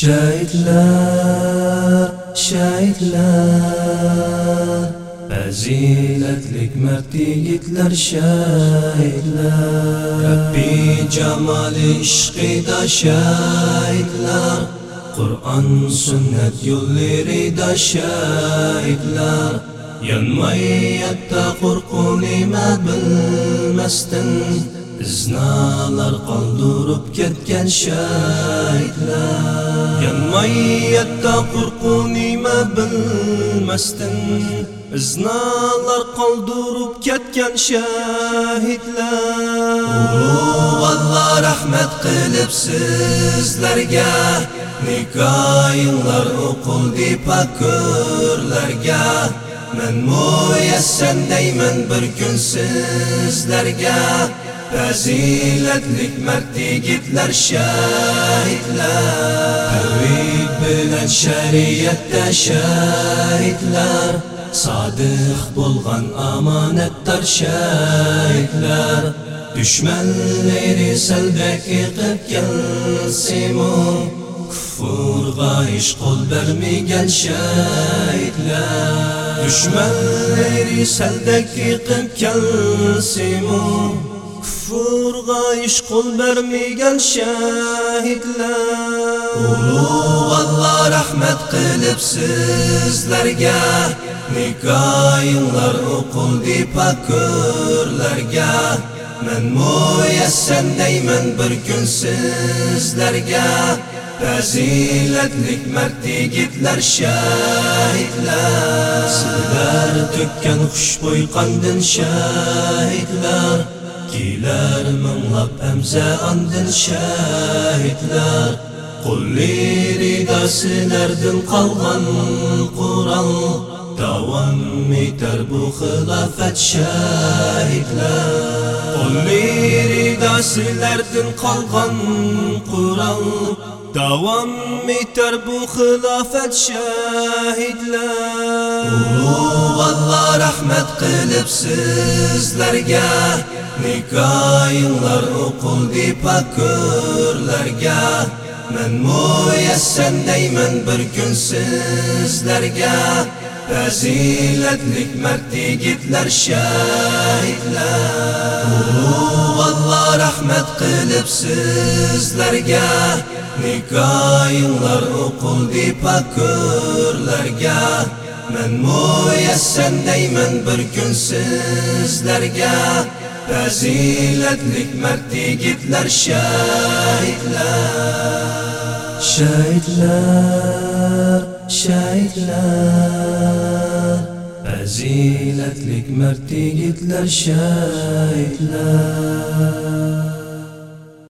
Şehitler, şehitler Faziletlik mert yigitler şehitler Rabbi cemal işqida şehitler Kur'an sünnet yollarida şehitler Yanmayatda qo'rquv nima bilmasdan Iznalar qoldirib ketgan shahidlar. Yanmayatda qo'rquv nima bilmasdan Iznalar qoldirib ketgan shahidlar. Ulug' Alloh rahmat qilib sizlarga Nikoyinglar o'qildi pakurlarga Men muyassar deyman bir kun sizlarga Faziletlik mert yigitlar shahidlar. Tavhid bilan shariatda shahidlar Sodiq bo'lgan omonatdor shahidlar. Dushmanlari saldak yiqib kelsimu Kufurga ish qo'l bermagan shahidlar. Düşmanları saldak yiqib kelsimu Kufurga ish qo'l bermagan shahidlar. Ulug' Alloh rahmat qilib sizlarga. Nikoyinglar o'qildi pakurlarga Men muyassar deyman bir kun sizlarga. Fazilatlik mert yigitlar shahidlar. Sizlar to'kkan xushbo'y qandin shahidlar. Kelar minglab amza andin shahidlar. Qulliridasilardan qalğan Qural davam etar bu xilafat şahidlər Qulliridasilardan qalğan Qural davam etar bu xilafat şahidlər Ulug' Allah rahmat qilib sizlarga nikoyinglar o'qildi pakurlarga Men muyassar deyman bir kun sizlarga Faziletlik mert yigitlar shahidlar Ulug' Alloh rahmat qilib sizlarga Nikoyinglar o'qildi pakurlarga Men muyassar deyman bir kun sizlarga Faziletlik mert yigitlar shahidlar. Shahidlar, shahidlar. Faziletlik mert yigitlar shahidlar